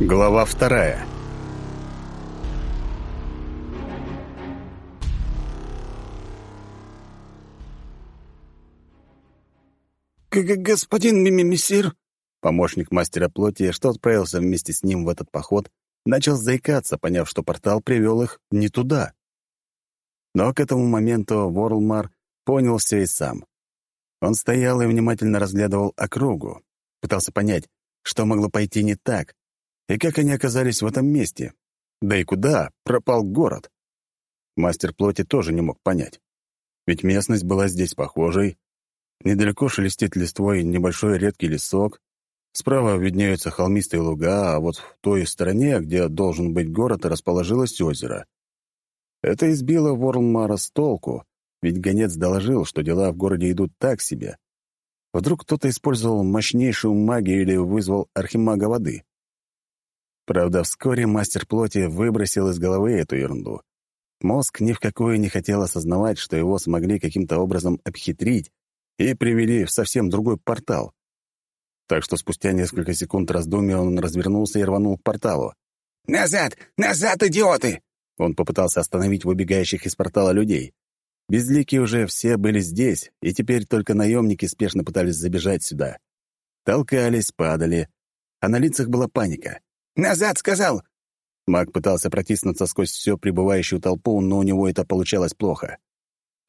Глава вторая. «Господин мессир!» Помощник мастера плоти, что отправился вместе с ним в этот поход, начал заикаться, поняв, что портал привел их не туда. Но к этому моменту Ворлмар понял все и сам. Он стоял и внимательно разглядывал округу, пытался понять, что могло пойти не так, и как они оказались в этом месте. Да и куда пропал город? Мастер плоти тоже не мог понять. Ведь местность была здесь похожей. Недалеко шелестит листвой небольшой редкий лесок, справа виднеются холмистые луга, а вот в той стороне, где должен быть город, расположилось озеро. Это избило Ворлмара с толку, ведь гонец доложил, что дела в городе идут так себе. Вдруг кто-то использовал мощнейшую магию или вызвал архимага воды. Правда, вскоре мастер плоти выбросил из головы эту ерунду. Мозг ни в какую не хотел осознавать, что его смогли каким-то образом обхитрить и привели в совсем другой портал. Так что спустя несколько секунд раздумья он развернулся и рванул к порталу. «Назад! Назад, идиоты!» Он попытался остановить выбегающих из портала людей. Безликие уже все были здесь, и теперь только наемники спешно пытались забежать сюда. Толкались, падали, а на лицах была паника. «Назад!» — сказал!» Маг пытался протиснуться сквозь всю прибывающую толпу, но у него это получалось плохо.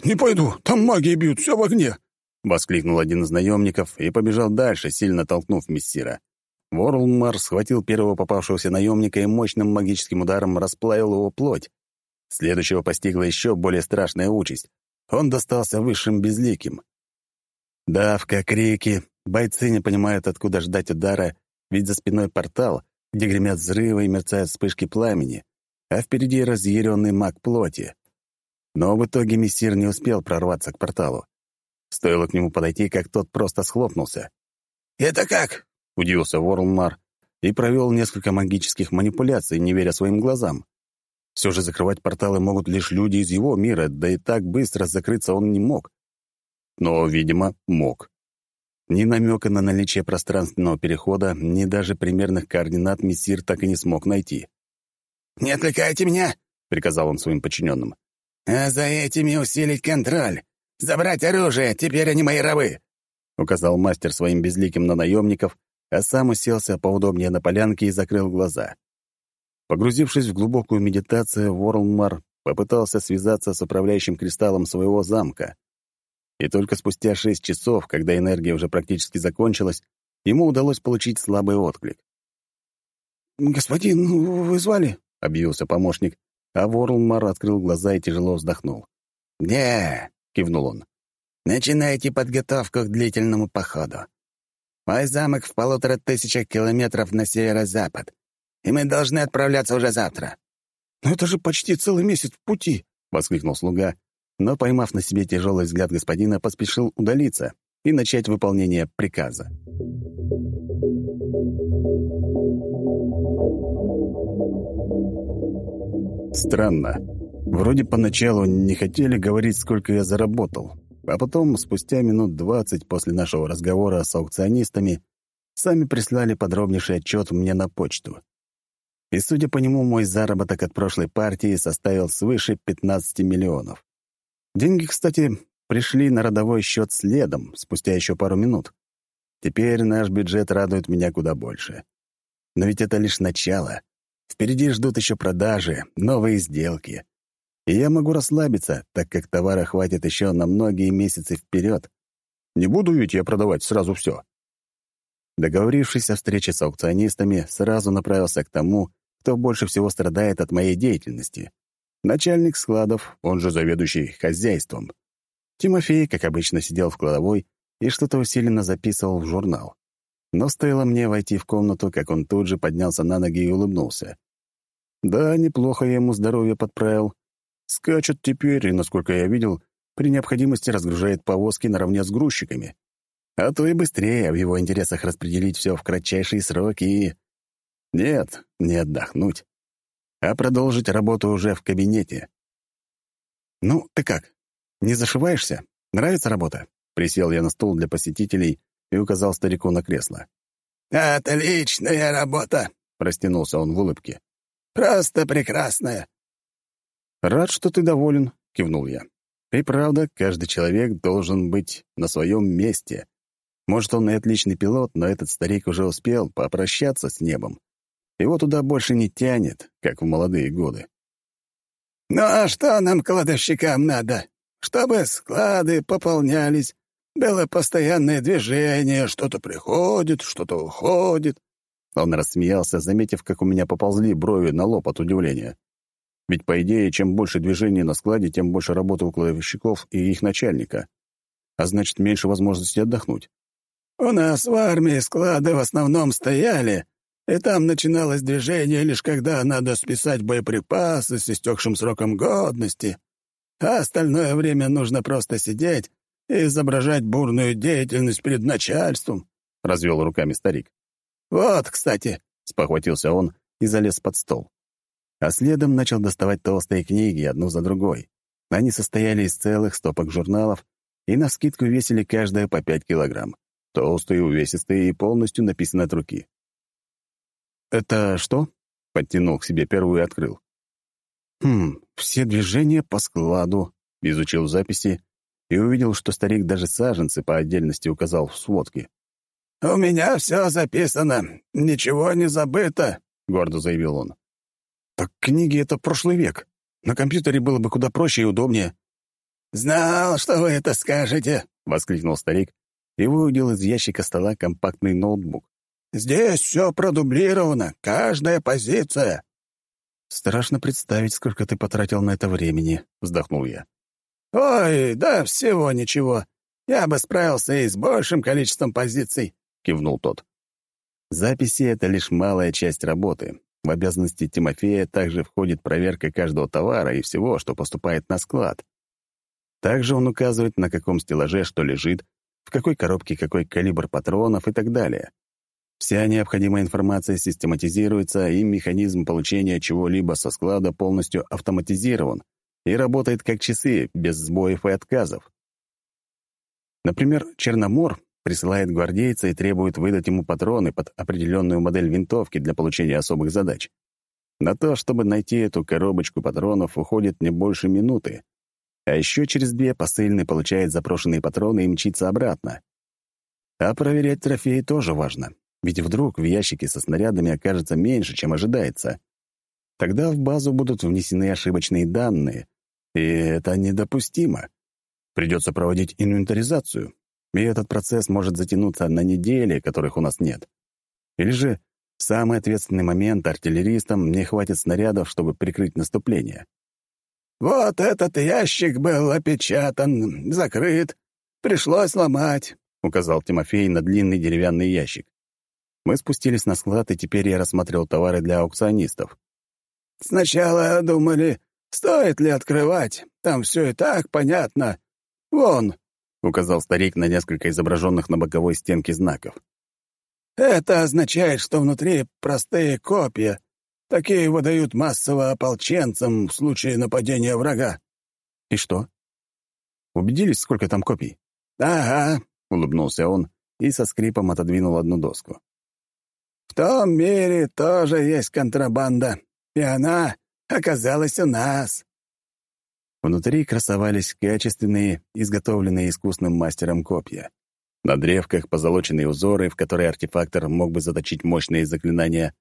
«Не пойду, там маги бьют, все в огне!» — воскликнул один из наемников и побежал дальше, сильно толкнув мессира. Ворлмар схватил первого попавшегося наемника и мощным магическим ударом расплавил его плоть. Следующего постигла еще более страшная участь. Он достался высшим безликим. Давка, крики, бойцы не понимают, откуда ждать удара, ведь за спиной портал, где гремят взрывы и мерцают вспышки пламени, а впереди разъяренный маг плоти. Но в итоге мессир не успел прорваться к порталу. Стоило к нему подойти, как тот просто схлопнулся. «Это как?» — удивился Ворлмар и провел несколько магических манипуляций, не веря своим глазам. Все же закрывать порталы могут лишь люди из его мира, да и так быстро закрыться он не мог. Но, видимо, мог. Ни намека на наличие пространственного перехода, ни даже примерных координат мессир так и не смог найти. «Не отвлекайте меня!» — приказал он своим подчиненным. «А за этими усилить контроль! Забрать оружие! Теперь они мои рабы!» — указал мастер своим безликим на наемников, а сам уселся поудобнее на полянке и закрыл глаза. Погрузившись в глубокую медитацию, Ворлмар попытался связаться с управляющим кристаллом своего замка — и только спустя шесть часов, когда энергия уже практически закончилась, ему удалось получить слабый отклик. «Господин, вы звали?» — объявился помощник, а Ворлмар открыл глаза и тяжело вздохнул. «Да», — кивнул он, — «начинайте подготовку к длительному походу. Мой замок в полутора тысячах километров на северо-запад, и мы должны отправляться уже завтра». «Но это же почти целый месяц в пути!» — воскликнул слуга но, поймав на себе тяжелый взгляд господина, поспешил удалиться и начать выполнение приказа. Странно. Вроде поначалу не хотели говорить, сколько я заработал, а потом, спустя минут двадцать после нашего разговора с аукционистами, сами прислали подробнейший отчет мне на почту. И, судя по нему, мой заработок от прошлой партии составил свыше 15 миллионов. Деньги, кстати, пришли на родовой счет следом, спустя еще пару минут. Теперь наш бюджет радует меня куда больше. Но ведь это лишь начало. Впереди ждут еще продажи, новые сделки. И я могу расслабиться, так как товара хватит еще на многие месяцы вперед. Не буду ведь я продавать сразу все. Договорившись о встрече с аукционистами, сразу направился к тому, кто больше всего страдает от моей деятельности. Начальник складов, он же заведующий хозяйством. Тимофей, как обычно, сидел в кладовой и что-то усиленно записывал в журнал. Но стоило мне войти в комнату, как он тут же поднялся на ноги и улыбнулся. Да, неплохо я ему здоровье подправил. Скачет теперь, и, насколько я видел, при необходимости разгружает повозки наравне с грузчиками. А то и быстрее в его интересах распределить все в кратчайшие сроки и... Нет, не отдохнуть а продолжить работу уже в кабинете. «Ну, ты как? Не зашиваешься? Нравится работа?» Присел я на стул для посетителей и указал старику на кресло. «Отличная работа!» — растянулся он в улыбке. «Просто прекрасная!» «Рад, что ты доволен», — кивнул я. «И правда, каждый человек должен быть на своем месте. Может, он и отличный пилот, но этот старик уже успел попрощаться с небом. Его туда больше не тянет, как в молодые годы». «Ну а что нам, кладовщикам, надо? Чтобы склады пополнялись, было постоянное движение, что-то приходит, что-то уходит». Он рассмеялся, заметив, как у меня поползли брови на лоб от удивления. Ведь, по идее, чем больше движений на складе, тем больше работы у кладовщиков и их начальника. А значит, меньше возможности отдохнуть. «У нас в армии склады в основном стояли, и там начиналось движение лишь когда надо списать боеприпасы с истекшим сроком годности, а остальное время нужно просто сидеть и изображать бурную деятельность перед начальством», — развел руками старик. «Вот, кстати», — спохватился он и залез под стол а следом начал доставать толстые книги одну за другой. Они состояли из целых стопок журналов и на скидку весили каждая по пять килограмм. Толстые, увесистые и полностью написаны от руки. «Это что?» — подтянул к себе первую и открыл. «Хм, все движения по складу», — изучил записи и увидел, что старик даже саженцы по отдельности указал в сводке. «У меня все записано, ничего не забыто», — гордо заявил он. Так книги — это прошлый век. На компьютере было бы куда проще и удобнее. «Знал, что вы это скажете!» — воскликнул старик и выудил из ящика стола компактный ноутбук. «Здесь все продублировано, каждая позиция!» «Страшно представить, сколько ты потратил на это времени», — вздохнул я. «Ой, да всего ничего. Я бы справился и с большим количеством позиций», — кивнул тот. Записи — это лишь малая часть работы, в обязанности Тимофея также входит проверка каждого товара и всего, что поступает на склад. Также он указывает, на каком стеллаже что лежит, в какой коробке какой калибр патронов и так далее. Вся необходимая информация систематизируется, и механизм получения чего-либо со склада полностью автоматизирован и работает как часы, без сбоев и отказов. Например, Черномор присылает гвардейца и требует выдать ему патроны под определенную модель винтовки для получения особых задач. На то, чтобы найти эту коробочку патронов, уходит не больше минуты. А еще через две посыльный получает запрошенные патроны и мчится обратно. А проверять трофеи тоже важно, ведь вдруг в ящике со снарядами окажется меньше, чем ожидается. Тогда в базу будут внесены ошибочные данные, и это недопустимо. Придется проводить инвентаризацию, и этот процесс может затянуться на недели, которых у нас нет. Или же в самый ответственный момент артиллеристам не хватит снарядов, чтобы прикрыть наступление. «Вот этот ящик был опечатан, закрыт. Пришлось ломать», — указал Тимофей на длинный деревянный ящик. Мы спустились на склад, и теперь я рассматривал товары для аукционистов. «Сначала думали, стоит ли открывать. Там все и так понятно. Вон, — указал старик на несколько изображенных на боковой стенке знаков. «Это означает, что внутри простые копья. Такие выдают массово ополченцам в случае нападения врага». «И что? Убедились, сколько там копий?» «Ага», — улыбнулся он и со скрипом отодвинул одну доску. «В том мире тоже есть контрабанда, и она оказалась у нас». Внутри красовались качественные, изготовленные искусным мастером копья. На древках позолоченные узоры, в которые артефактор мог бы заточить мощные заклинания,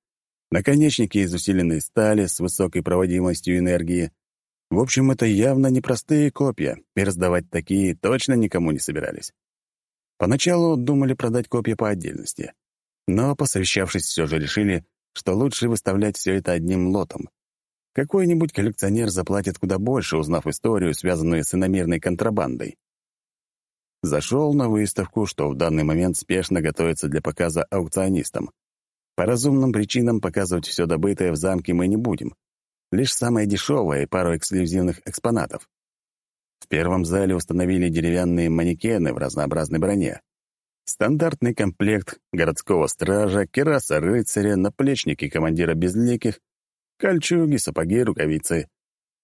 наконечники из усиленной стали с высокой проводимостью энергии. В общем, это явно непростые копья, и раздавать такие точно никому не собирались. Поначалу думали продать копья по отдельности, но, посовещавшись, все же решили, что лучше выставлять все это одним лотом. Какой-нибудь коллекционер заплатит куда больше, узнав историю, связанную с иномерной контрабандой. Зашел на выставку, что в данный момент спешно готовится для показа аукционистам. По разумным причинам показывать все добытое в замке мы не будем. Лишь самое дешевое и пару эксклюзивных экспонатов. В первом зале установили деревянные манекены в разнообразной броне. Стандартный комплект городского стража, кераса рыцаря, наплечники командира безликих Кольчуги, сапоги, рукавицы.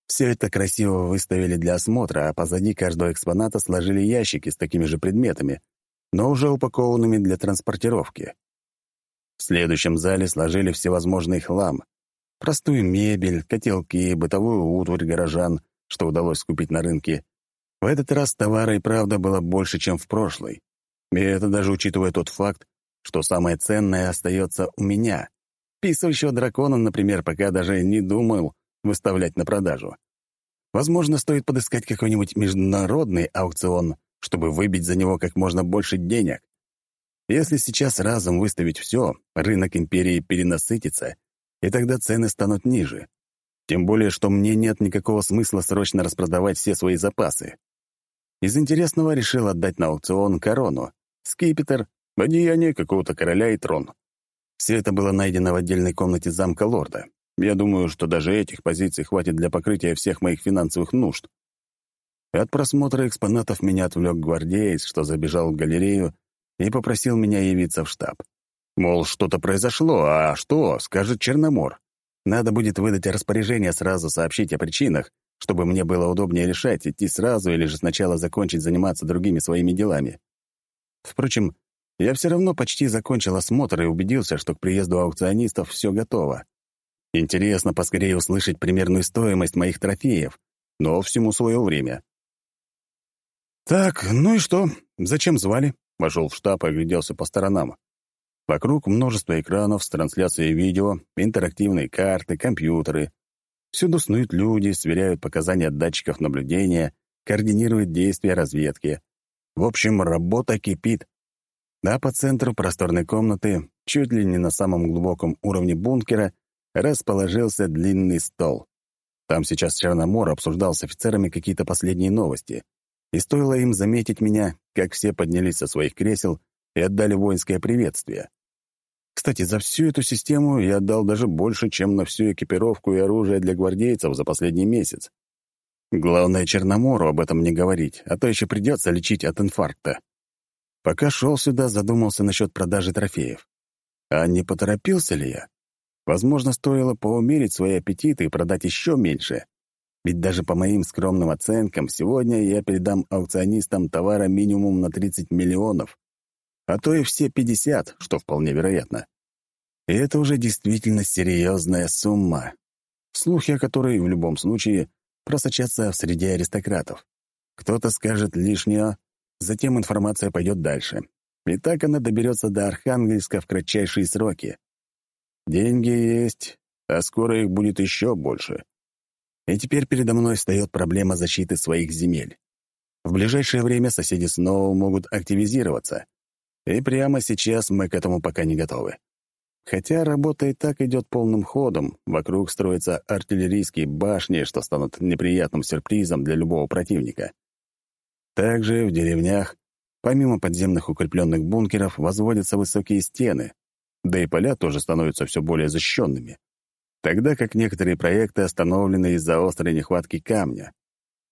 Все это красиво выставили для осмотра, а позади каждого экспоната сложили ящики с такими же предметами, но уже упакованными для транспортировки. В следующем зале сложили всевозможный хлам. Простую мебель, котелки, бытовую утварь горожан, что удалось скупить на рынке. В этот раз товара и правда было больше, чем в прошлый. И это даже учитывая тот факт, что самое ценное остается у меня. Писающего дракона, например, пока даже не думал выставлять на продажу. Возможно, стоит подыскать какой-нибудь международный аукцион, чтобы выбить за него как можно больше денег. Если сейчас разом выставить все, рынок империи перенасытится, и тогда цены станут ниже. Тем более, что мне нет никакого смысла срочно распродавать все свои запасы. Из интересного решил отдать на аукцион корону, скипетр, одеяние какого-то короля и трон. Все это было найдено в отдельной комнате замка лорда. Я думаю, что даже этих позиций хватит для покрытия всех моих финансовых нужд. От просмотра экспонатов меня отвлек гвардеец, что забежал в галерею и попросил меня явиться в штаб. Мол, что-то произошло, а что, скажет Черномор. Надо будет выдать распоряжение сразу сообщить о причинах, чтобы мне было удобнее решать, идти сразу или же сначала закончить заниматься другими своими делами. Впрочем, я все равно почти закончил осмотр и убедился, что к приезду аукционистов все готово. Интересно поскорее услышать примерную стоимость моих трофеев, но всему свое время. «Так, ну и что? Зачем звали?» Вошел в штаб и огляделся по сторонам. Вокруг множество экранов с трансляцией видео, интерактивные карты, компьютеры. Всюду снуют люди, сверяют показания датчиков наблюдения, координируют действия разведки. В общем, работа кипит. А по центру просторной комнаты, чуть ли не на самом глубоком уровне бункера, расположился длинный стол. Там сейчас Черномор обсуждал с офицерами какие-то последние новости. И стоило им заметить меня, как все поднялись со своих кресел и отдали воинское приветствие. Кстати, за всю эту систему я отдал даже больше, чем на всю экипировку и оружие для гвардейцев за последний месяц. Главное, Черномору об этом не говорить, а то еще придется лечить от инфаркта. Пока шел сюда, задумался насчет продажи трофеев. А не поторопился ли я? Возможно, стоило поумерить свои аппетиты и продать еще меньше. Ведь даже по моим скромным оценкам, сегодня я передам аукционистам товара минимум на 30 миллионов, а то и все 50, что вполне вероятно. И это уже действительно серьезная сумма, слухи о которой в любом случае просочатся в среде аристократов. Кто-то скажет лишнее, затем информация пойдет дальше. И так она доберется до Архангельска в кратчайшие сроки. Деньги есть, а скоро их будет еще больше. И теперь передо мной встает проблема защиты своих земель. В ближайшее время соседи снова могут активизироваться. И прямо сейчас мы к этому пока не готовы. Хотя работа и так идет полным ходом, вокруг строятся артиллерийские башни, что станут неприятным сюрпризом для любого противника. Также в деревнях, помимо подземных укрепленных бункеров, возводятся высокие стены, да и поля тоже становятся все более защищенными тогда как некоторые проекты остановлены из-за острой нехватки камня.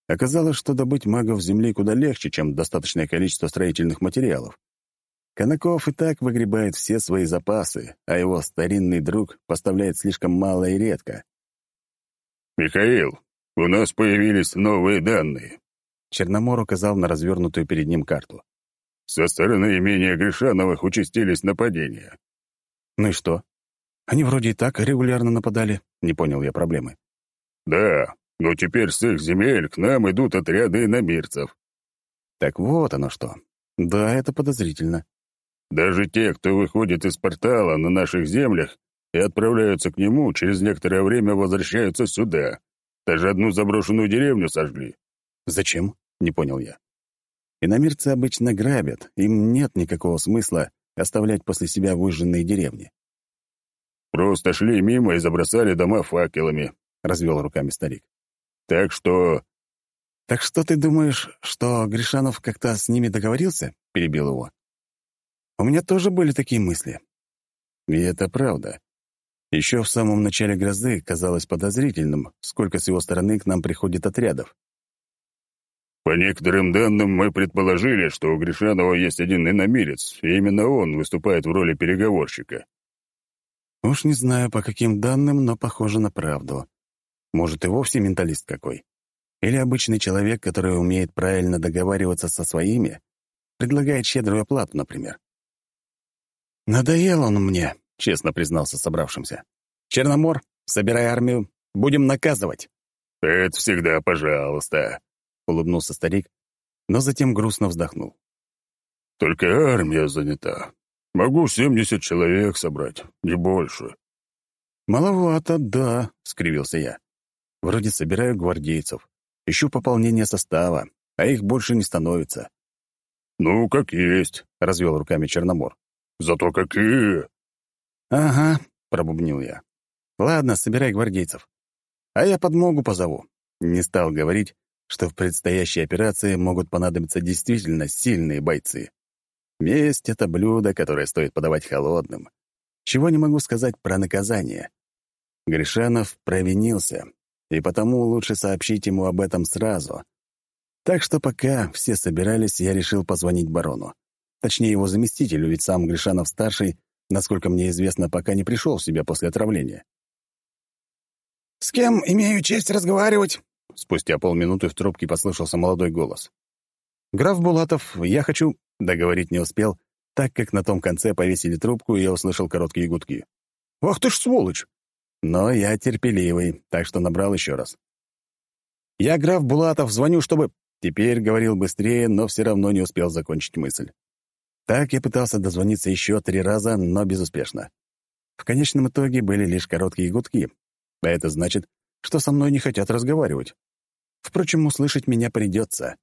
Оказалось, что добыть магов земли куда легче, чем достаточное количество строительных материалов. Конаков и так выгребает все свои запасы, а его старинный друг поставляет слишком мало и редко. «Михаил, у нас появились новые данные», — Черномор указал на развернутую перед ним карту. «Со стороны имения Гришановых участились нападения». «Ну и что?» Они вроде и так регулярно нападали. Не понял я проблемы. Да, но теперь с их земель к нам идут отряды иномирцев. Так вот оно что. Да, это подозрительно. Даже те, кто выходит из портала на наших землях и отправляются к нему, через некоторое время возвращаются сюда. Даже одну заброшенную деревню сожгли. Зачем? Не понял я. Иномирцы обычно грабят, им нет никакого смысла оставлять после себя выжженные деревни. Просто шли мимо и забросали дома факелами», — развел руками старик. «Так что...» «Так что ты думаешь, что Гришанов как-то с ними договорился?» — перебил его. «У меня тоже были такие мысли». И это правда. Еще в самом начале грозы казалось подозрительным, сколько с его стороны к нам приходит отрядов. По некоторым данным, мы предположили, что у Гришанова есть один иномирец, и именно он выступает в роли переговорщика. Уж не знаю, по каким данным, но похоже на правду. Может, и вовсе менталист какой. Или обычный человек, который умеет правильно договариваться со своими, предлагает щедрую оплату, например. «Надоел он мне», — честно признался собравшимся. «Черномор, собирай армию, будем наказывать». «Это всегда пожалуйста», — улыбнулся старик, но затем грустно вздохнул. «Только армия занята. Могу семьдесят человек собрать, не больше». «Маловато, да», — скривился я. «Вроде собираю гвардейцев, ищу пополнение состава, а их больше не становится». «Ну, как есть», — развел руками Черномор. «Зато какие!» «Ага», — пробубнил я. «Ладно, собирай гвардейцев. А я подмогу позову». Не стал говорить, что в предстоящей операции могут понадобиться действительно сильные бойцы. Месть — это блюдо, которое стоит подавать холодным. Чего не могу сказать про наказание. Гришанов провинился, и потому лучше сообщить ему об этом сразу. Так что пока все собирались, я решил позвонить барону. Точнее, его заместителю, ведь сам Гришанов-старший, насколько мне известно, пока не пришел в себя после отравления. «С кем имею честь разговаривать?» Спустя полминуты в трубке послышался молодой голос. «Граф Булатов, я хочу...» Договорить не успел, так как на том конце повесили трубку, и я услышал короткие гудки. «Ах ты ж сволочь!» Но я терпеливый, так что набрал еще раз. «Я граф Булатов, звоню, чтобы...» Теперь говорил быстрее, но все равно не успел закончить мысль. Так я пытался дозвониться еще три раза, но безуспешно. В конечном итоге были лишь короткие гудки, а это значит, что со мной не хотят разговаривать. Впрочем, услышать меня придется.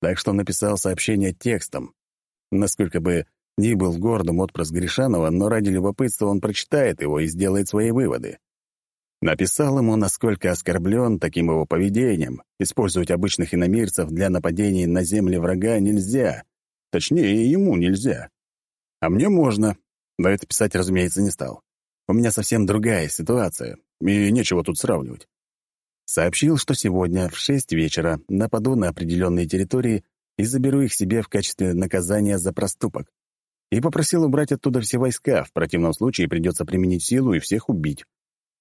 Так что написал сообщение текстом. Насколько бы ни был гордым отпрыск Гришанова, но ради любопытства он прочитает его и сделает свои выводы. Написал ему, насколько оскорблен таким его поведением. Использовать обычных иномирцев для нападений на земли врага нельзя. Точнее, ему нельзя. А мне можно. Но это писать, разумеется, не стал. У меня совсем другая ситуация, и нечего тут сравнивать. Сообщил, что сегодня в шесть вечера нападу на определенные территории и заберу их себе в качестве наказания за проступок. И попросил убрать оттуда все войска, в противном случае придется применить силу и всех убить.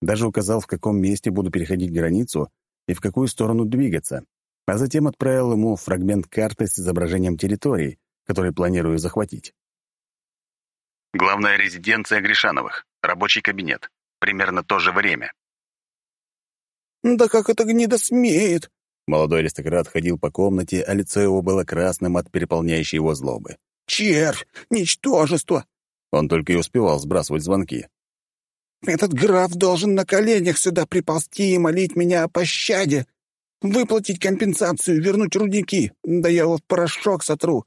Даже указал, в каком месте буду переходить границу и в какую сторону двигаться, а затем отправил ему фрагмент карты с изображением территории, который планирую захватить. Главная резиденция Гришановых. Рабочий кабинет. Примерно то же время. «Да как это гнида смеет!» Молодой аристократ ходил по комнате, а лицо его было красным от переполняющей его злобы. «Червь! Ничтожество!» Он только и успевал сбрасывать звонки. Этот граф должен на коленях сюда приползти и молить меня о пощаде. Выплатить компенсацию, вернуть рудники. Да я его в порошок сотру.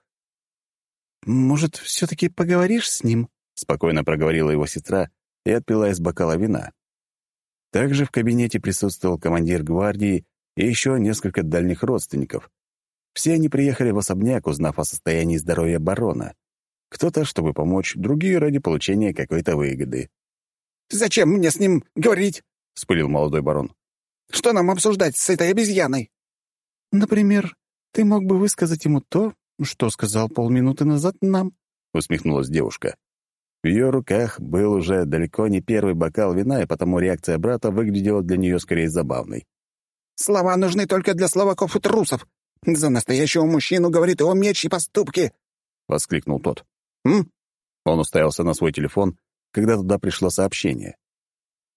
«Может, все-таки поговоришь с ним?» — спокойно проговорила его сестра и отпила из бокала вина. Также в кабинете присутствовал командир гвардии и еще несколько дальних родственников. Все они приехали в особняк, узнав о состоянии здоровья барона. Кто-то, чтобы помочь, другие ради получения какой-то выгоды. «Зачем мне с ним говорить?» — вспылил молодой барон. «Что нам обсуждать с этой обезьяной?» «Например, ты мог бы высказать ему то, что сказал полминуты назад нам», — усмехнулась девушка. В ее руках был уже далеко не первый бокал вина, и потому реакция брата выглядела для нее скорее забавной. «Слова нужны только для словаков и трусов. За настоящего мужчину говорит его меч и поступки!» — воскликнул тот. «М?» Он уставился на свой телефон, когда туда пришло сообщение.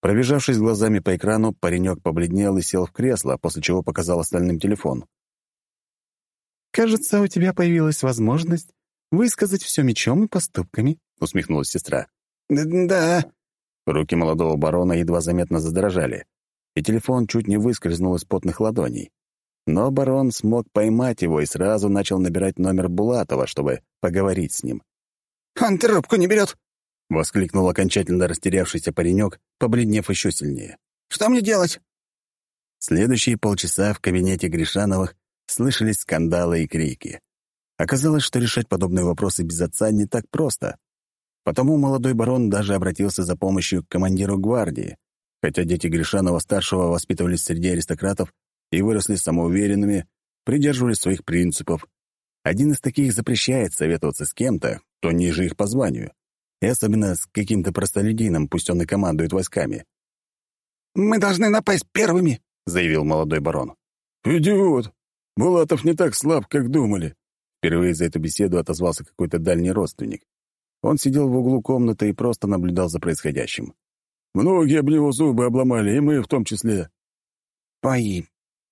Пробежавшись глазами по экрану, паренек побледнел и сел в кресло, после чего показал остальным телефон. «Кажется, у тебя появилась возможность высказать все мечом и поступками», — усмехнулась сестра. «Да». Руки молодого барона едва заметно задрожали, и телефон чуть не выскользнул из потных ладоней. Но барон смог поймать его и сразу начал набирать номер Булатова, чтобы поговорить с ним. «Он трубку не берет!» — воскликнул окончательно растерявшийся паренек, побледнев еще сильнее. «Что мне делать?» Следующие полчаса в кабинете Гришановых слышались скандалы и крики. Оказалось, что решать подобные вопросы без отца не так просто. Потому молодой барон даже обратился за помощью к командиру гвардии, хотя дети Гришанова-старшего воспитывались среди аристократов и выросли самоуверенными, придерживались своих принципов. Один из таких запрещает советоваться с кем-то, кто ниже их по званию и особенно с каким-то простолюдином, пусть он и командует войсками. «Мы должны напасть первыми», — заявил молодой барон. «Идиот! Булатов не так слаб, как думали». Впервые за эту беседу отозвался какой-то дальний родственник. Он сидел в углу комнаты и просто наблюдал за происходящим. «Многие об него зубы обломали, и мы в том числе». «Ой,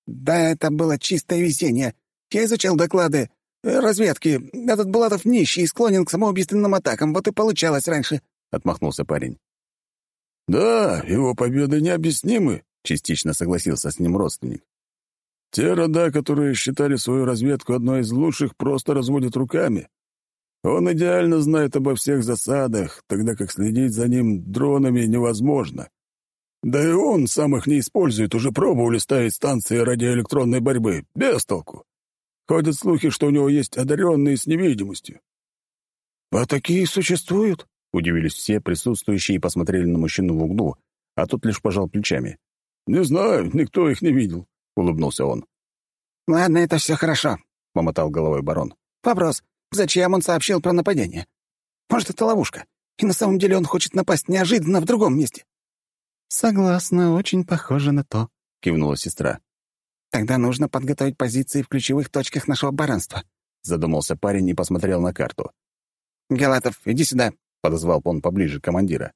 да это было чистое везение. Я изучал доклады э, разведки. Этот Булатов нищий и склонен к самоубийственным атакам. Вот и получалось раньше», — отмахнулся парень. «Да, его победы необъяснимы», — частично согласился с ним родственник. «Те рода, которые считали свою разведку одной из лучших, просто разводят руками. Он идеально знает обо всех засадах, тогда как следить за ним дронами невозможно. Да и он сам их не использует, уже пробовали ставить станции радиоэлектронной борьбы. Без толку. Ходят слухи, что у него есть одаренные с невидимостью. «А такие существуют?» — удивились все присутствующие и посмотрели на мужчину в углу, а тот лишь пожал плечами. «Не знаю, никто их не видел», — улыбнулся он. «Ладно, это все хорошо», — помотал головой барон. «Вопрос. Зачем он сообщил про нападение? Может, это ловушка, и на самом деле он хочет напасть неожиданно в другом месте?» «Согласна, очень похоже на то», — кивнула сестра. «Тогда нужно подготовить позиции в ключевых точках нашего баронства», — задумался парень и посмотрел на карту. «Галатов, иди сюда», — подозвал он поближе командира.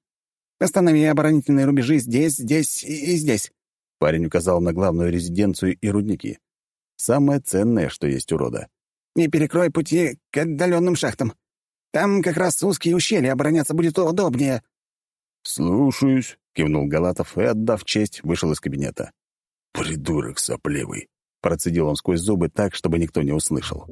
«Останови оборонительные рубежи здесь, здесь и, и здесь». Парень указал на главную резиденцию и рудники. Самое ценное, что есть у рода. «И перекрой пути к отдаленным шахтам. Там как раз узкие ущелья, обороняться будет удобнее». «Слушаюсь», кивнул Галатов и, отдав честь, вышел из кабинета. «Придурок сопливый!» — процедил он сквозь зубы так, чтобы никто не услышал.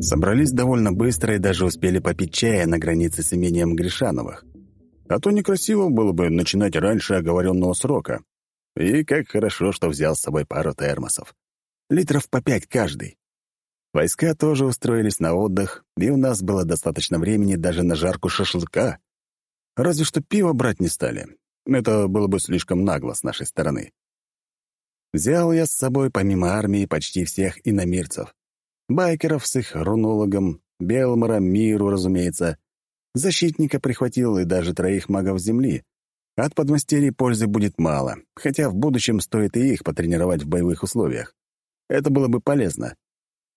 Собрались довольно быстро и даже успели попить чая на границе с имением Гришановых. А то некрасиво было бы начинать раньше оговоренного срока. И как хорошо, что взял с собой пару термосов. Литров по пять каждый. Войска тоже устроились на отдых, и у нас было достаточно времени даже на жарку шашлыка. Разве что пиво брать не стали. Это было бы слишком нагло с нашей стороны. Взял я с собой помимо армии почти всех иномирцев. Байкеров с их рунологом, Белмора, Миру, разумеется. Защитника прихватил и даже троих магов Земли. От подмастерий пользы будет мало, хотя в будущем стоит и их потренировать в боевых условиях. Это было бы полезно.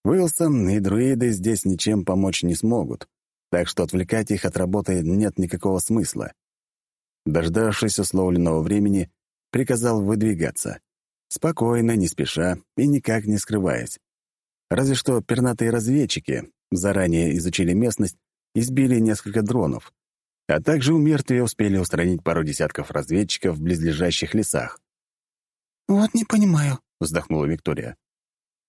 Уилсон и друиды здесь ничем помочь не смогут, так что отвлекать их от работы нет никакого смысла. Дождавшись условленного времени, приказал выдвигаться. Спокойно, не спеша и никак не скрываясь. Разве что пернатые разведчики заранее изучили местность и сбили несколько дронов, а также у мертвия успели устранить пару десятков разведчиков в близлежащих лесах. «Вот не понимаю», — вздохнула Виктория.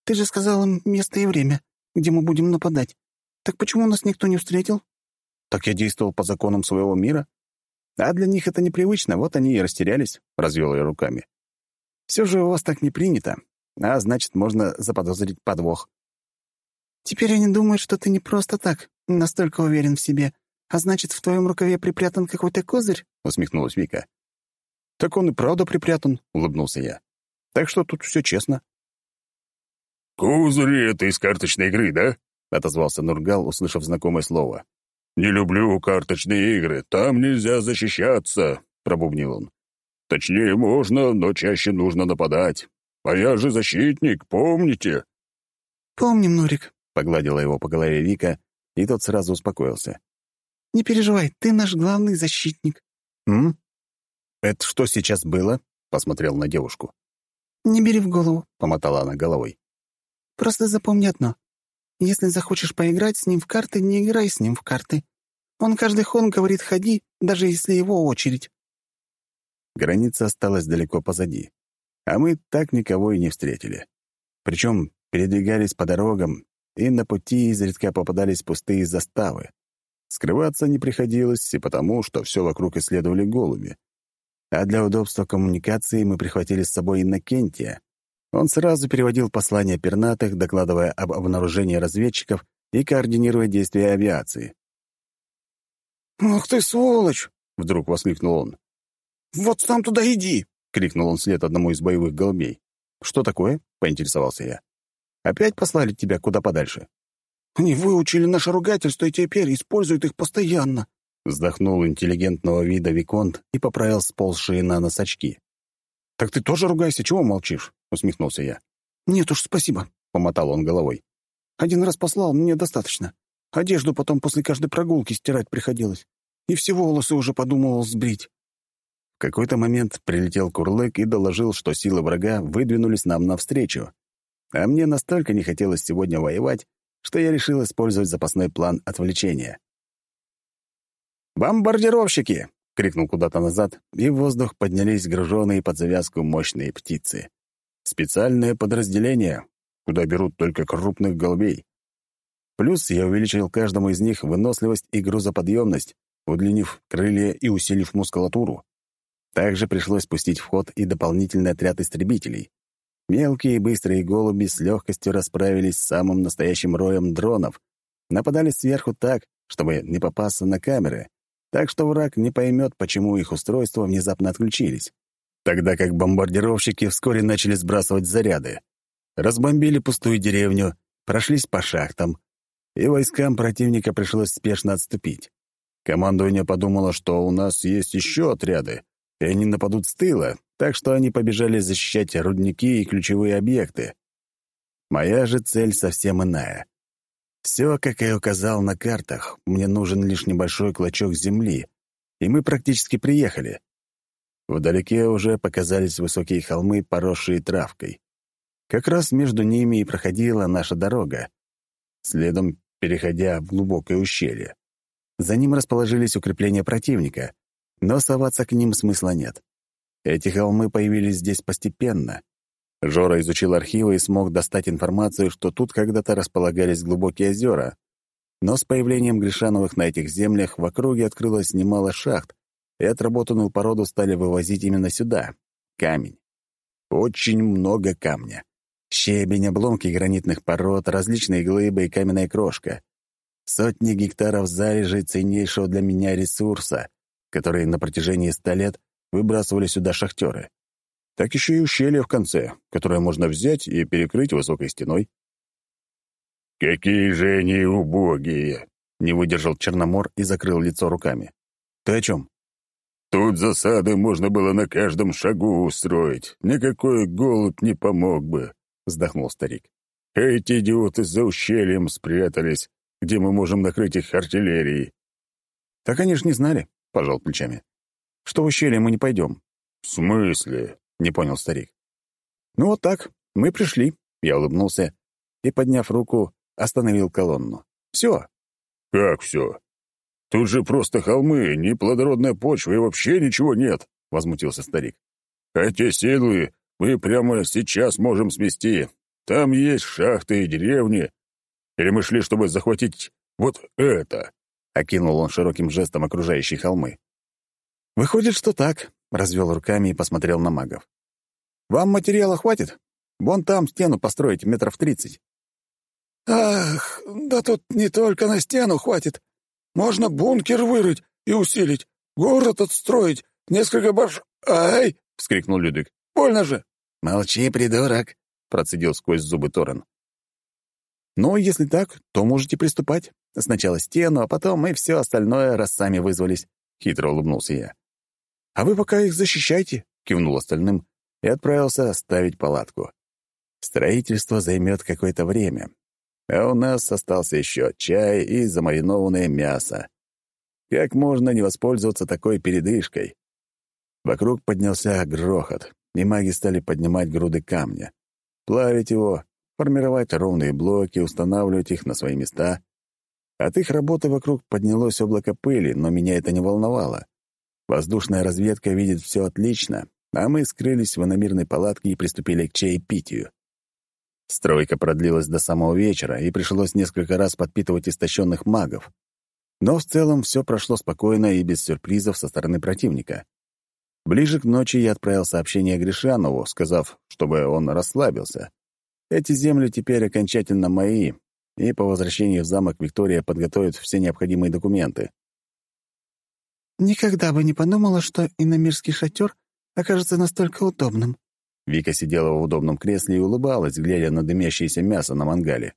Ты же сказал им место и время, где мы будем нападать. Так почему нас никто не встретил?» «Так я действовал по законам своего мира. А для них это непривычно, вот они и растерялись», — развел я руками. «Все же у вас так не принято, а значит, можно заподозрить подвох». «Теперь они думают, что ты не просто так, настолько уверен в себе, а значит, в твоем рукаве припрятан какой-то козырь?» — усмехнулась Вика. «Так он и правда припрятан», — улыбнулся я. «Так что тут все честно». «Кузыри — это из карточной игры, да?» — отозвался Нургал, услышав знакомое слово. «Не люблю карточные игры. Там нельзя защищаться», — пробубнил он. «Точнее, можно, но чаще нужно нападать. А я же защитник, помните?» «Помним, Нурик», — погладила его по голове Вика, и тот сразу успокоился. «Не переживай, ты наш главный защитник». «М? Это что сейчас было?» — посмотрел на девушку. «Не бери в голову», — помотала она головой. Просто запомни одно. Если захочешь поиграть с ним в карты, не играй с ним в карты. Он каждый хон говорит «ходи», даже если его очередь. Граница осталась далеко позади, а мы так никого и не встретили. Причем передвигались по дорогам, и на пути изредка попадались пустые заставы. Скрываться не приходилось и потому, что все вокруг исследовали голуби. А для удобства коммуникации мы прихватили с собой Иннокентия, он сразу переводил послания пернатых, докладывая об обнаружении разведчиков и координируя действия авиации. «Ах ты, сволочь!» — вдруг воскликнул он. «Вот сам туда иди!» — крикнул он вслед одному из боевых голубей. «Что такое?» — поинтересовался я. «Опять послали тебя куда подальше?» «Они выучили наше ругательство и теперь используют их постоянно», — вздохнул интеллигентного вида Виконт и поправил сползшие на нос очки. «Так ты тоже ругайся, чего молчишь?» — усмехнулся я. «Нет уж, спасибо», — помотал он головой. «Один раз послал, мне достаточно. Одежду потом после каждой прогулки стирать приходилось. И все волосы уже подумывал сбрить». В какой-то момент прилетел Курлык и доложил, что силы врага выдвинулись нам навстречу. А мне настолько не хотелось сегодня воевать, что я решил использовать запасной план отвлечения. «Бомбардировщики!» — крикнул куда-то назад, и в воздух поднялись груженные под завязку мощные птицы. Специальное подразделение, куда берут только крупных голубей. Плюс я увеличил каждому из них выносливость и грузоподъемность, удлинив крылья и усилив мускулатуру. Также пришлось пустить в ход и дополнительный отряд истребителей. Мелкие и быстрые голуби с легкостью расправились с самым настоящим роем дронов, нападали сверху так, чтобы не попасться на камеры, так что враг не поймет, почему их устройства внезапно отключились. Тогда как бомбардировщики вскоре начали сбрасывать заряды. Разбомбили пустую деревню, прошлись по шахтам, и войскам противника пришлось спешно отступить. Командование подумало, что у нас есть еще отряды, и они нападут с тыла, так что они побежали защищать рудники и ключевые объекты. Моя же цель совсем иная. Все, как я указал на картах, мне нужен лишь небольшой клочок земли, и мы практически приехали. Вдалеке уже показались высокие холмы, поросшие травкой. Как раз между ними и проходила наша дорога, следом переходя в глубокое ущелье. За ним расположились укрепления противника, но соваться к ним смысла нет. Эти холмы появились здесь постепенно. Жора изучил архивы и смог достать информацию, что тут когда-то располагались глубокие озера. Но с появлением Гришановых на этих землях в округе открылось немало шахт, и отработанную породу стали вывозить именно сюда. Камень. Очень много камня. Щебень, обломки гранитных пород, различные глыбы и каменная крошка. Сотни гектаров залежей ценнейшего для меня ресурса, которые на протяжении ста лет выбрасывали сюда шахтеры. Так еще и ущелье в конце, которое можно взять и перекрыть высокой стеной. «Какие же они убогие!» — не выдержал Черномор и закрыл лицо руками. «Ты о чем?» «Тут засады можно было на каждом шагу устроить. Никакой голубь не помог бы», — вздохнул старик. «Эти идиоты за ущельем спрятались, где мы можем накрыть их артиллерией». «Так они ж не знали», — пожал плечами что в ущелье мы не пойдем». «В смысле?» — не понял старик. «Ну вот так. Мы пришли». Я улыбнулся и, подняв руку, остановил колонну. «Все». «Как все? Тут же просто холмы, ни плодородная почва и вообще ничего нет», — возмутился старик. «А те силы мы прямо сейчас можем смести. Там есть шахты и деревни. Или мы шли, чтобы захватить вот это?» — окинул он широким жестом окружающие холмы. «Выходит, что так», — развел руками и посмотрел на магов. «Вам материала хватит? Вон там стену построить метров тридцать». «Ах, да тут не только на стену хватит. Можно бункер вырыть и усилить, город отстроить, несколько баш... Ай!» — вскрикнул Людвиг. «Больно же!» «Молчи, придурок!» — процедил сквозь зубы Торрен. «Ну, если так, то можете приступать. Сначала стену, а потом и все остальное, раз сами вызвались», — хитро улыбнулся я. «А вы пока их защищайте», — кивнул остальным и отправился ставить палатку. Строительство займет какое-то время, а у нас остался еще чай и замаринованное мясо. Как можно не воспользоваться такой передышкой? Вокруг поднялся грохот, и маги стали поднимать груды камня, плавить его, формировать ровные блоки, устанавливать их на свои места. От их работы вокруг поднялось облако пыли, но меня это не волновало. Воздушная разведка видит все отлично, а мы скрылись в иномирной палатке и приступили к чаепитию. Стройка продлилась до самого вечера, и пришлось несколько раз подпитывать истощенных магов. Но в целом все прошло спокойно и без сюрпризов со стороны противника. Ближе к ночи я отправил сообщение Гришанову, сказав, чтобы он расслабился. Эти земли теперь окончательно мои, и по возвращении в замок Виктория подготовит все необходимые документы. «Никогда бы не подумала, что иномирский шатер окажется настолько удобным». Вика сидела в удобном кресле и улыбалась, глядя на дымящееся мясо на мангале.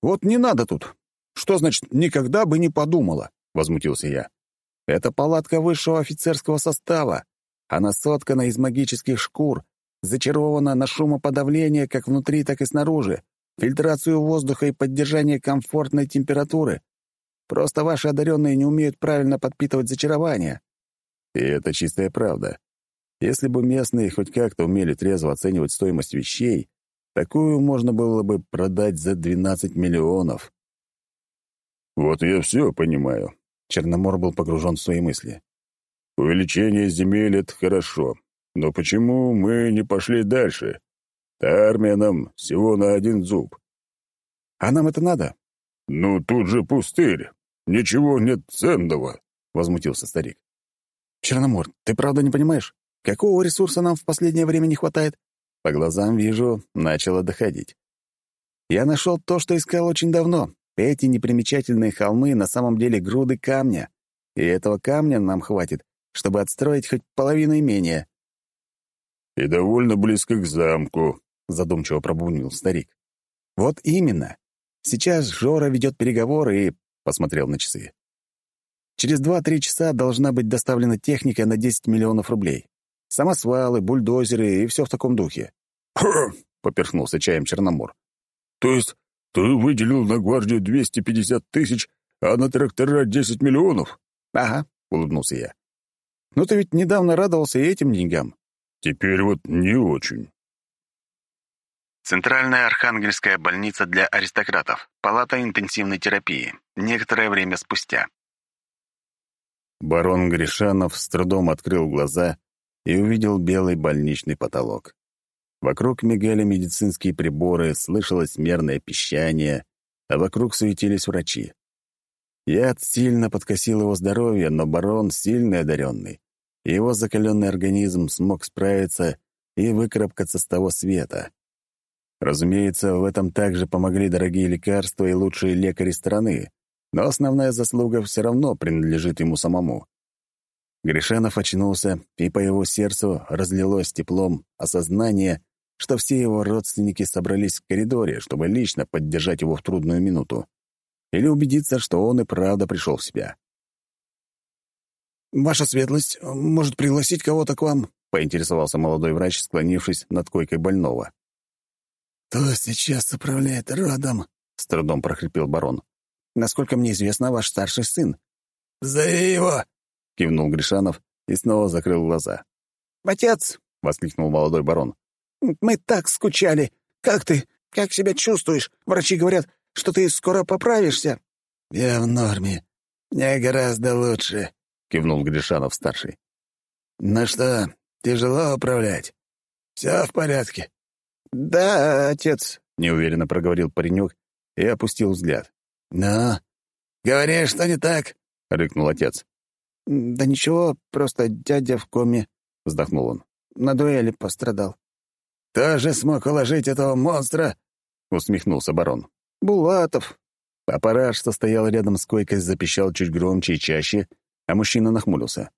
«Вот не надо тут. Что значит «никогда бы не подумала»?» — возмутился я. «Это палатка высшего офицерского состава. Она соткана из магических шкур, зачарована на шумоподавление как внутри, так и снаружи, фильтрацию воздуха и поддержание комфортной температуры. Просто ваши одаренные не умеют правильно подпитывать зачарование. И это чистая правда. Если бы местные хоть как-то умели трезво оценивать стоимость вещей, такую можно было бы продать за 12 миллионов. «Вот я все понимаю», — Черномор был погружен в свои мысли. «Увеличение земель — это хорошо, но почему мы не пошли дальше? Та армия нам всего на один зуб». «А нам это надо?» «Ну, тут же пустырь. Ничего нет ценного», — возмутился старик. «Черномор, ты правда не понимаешь? Какого ресурса нам в последнее время не хватает?» По глазам вижу, начало доходить. Я нашел то, что искал очень давно. Эти непримечательные холмы на самом деле груды камня. И этого камня нам хватит, чтобы отстроить хоть половину имения. «И довольно близко к замку», — задумчиво пробунил старик. «Вот именно. Сейчас Жора ведет переговоры и...» — посмотрел на часы. «Через два-три часа должна быть доставлена техника на 10 миллионов рублей. Самосвалы, бульдозеры и все в таком духе». Поперхнулся чаем Черномор. «То есть ты выделил на гвардию 250 тысяч, а на трактора 10 миллионов?» «Ага», — улыбнулся я. «Ну ты ведь недавно радовался и этим деньгам». «Теперь вот не очень». Центральная Архангельская больница для аристократов. Палата интенсивной терапии. Некоторое время спустя. Барон Гришанов с трудом открыл глаза и увидел белый больничный потолок. Вокруг мигали медицинские приборы, слышалось мерное пищание, а вокруг суетились врачи. Яд сильно подкосил его здоровье, но барон сильный одаренный. Его закаленный организм смог справиться и выкарабкаться с того света. Разумеется, в этом также помогли дорогие лекарства и лучшие лекари страны, но основная заслуга все равно принадлежит ему самому. Гришанов очнулся, и по его сердцу разлилось теплом осознание, что все его родственники собрались в коридоре, чтобы лично поддержать его в трудную минуту. Или убедиться, что он и правда пришел в себя. «Ваша светлость, может пригласить кого-то к вам?» — поинтересовался молодой врач, склонившись над койкой больного. «Кто сейчас управляет родом?» — с трудом прохрипел барон. «Насколько мне известно, ваш старший сын». «Зови его!» — кивнул Гришанов и снова закрыл глаза. «Отец!» — воскликнул молодой барон. Мы так скучали. Как ты? Как себя чувствуешь? Врачи говорят, что ты скоро поправишься». «Я в норме. Мне гораздо лучше», — кивнул Гришанов-старший. «Ну что, тяжело управлять? Все в порядке?» «Да, отец», — неуверенно проговорил паренек и опустил взгляд. «Ну, говори, что не так?» — рыкнул отец. «Да ничего, просто дядя в коме», — вздохнул он. «На дуэли пострадал». «Кто же смог уложить этого монстра?» — усмехнулся барон. «Булатов». Аппарат, что стоял рядом с койкой, запищал чуть громче и чаще, а мужчина нахмурился.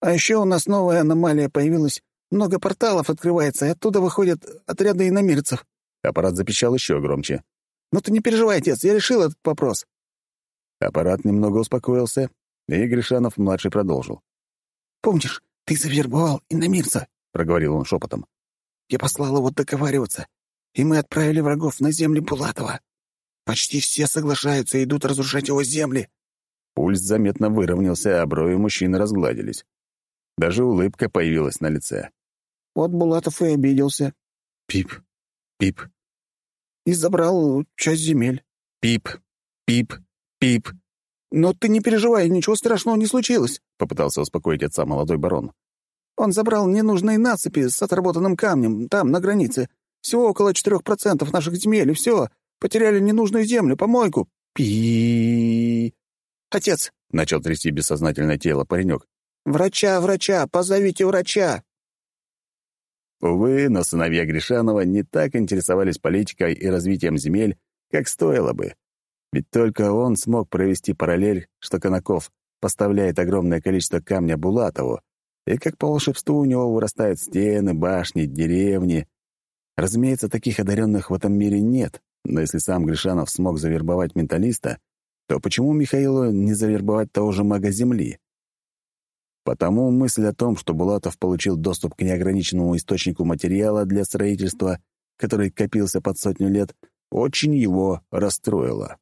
«А еще у нас новая аномалия появилась. Много порталов открывается, и оттуда выходят отряды иномирцев». Аппарат запищал еще громче. «Ну ты не переживай, отец, я решил этот вопрос». Аппарат немного успокоился, и Гришанов-младший продолжил. «Помнишь, ты завербовал иномирца?» — проговорил он шепотом. Я послал его договариваться, и мы отправили врагов на земли Булатова. Почти все соглашаются и идут разрушать его земли». Пульс заметно выровнялся, а брови мужчины разгладились. Даже улыбка появилась на лице. Вот Булатов и обиделся. Пип, пип. И забрал часть земель. Пип, пип, пип. «Но ты не переживай, ничего страшного не случилось», — попытался успокоить отца молодой барон. Он забрал ненужные насыпи с отработанным камнем, там, на границе. Всего около четырех процентов наших земель, и все. Потеряли ненужную землю, помойку. Пи. Отец, — начал трясти бессознательное тело паренек. «Врача, врача, позовите врача!» Увы, но сыновья Гришанова не так интересовались политикой и развитием земель, как стоило бы. Ведь только он смог провести параллель, что Конаков поставляет огромное количество камня Булатову, и как по волшебству у него вырастают стены, башни, деревни. Разумеется, таких одаренных в этом мире нет, но если сам Гришанов смог завербовать менталиста, то почему Михаилу не завербовать того же мага Земли? Потому мысль о том, что Булатов получил доступ к неограниченному источнику материала для строительства, который копился под сотню лет, очень его расстроила.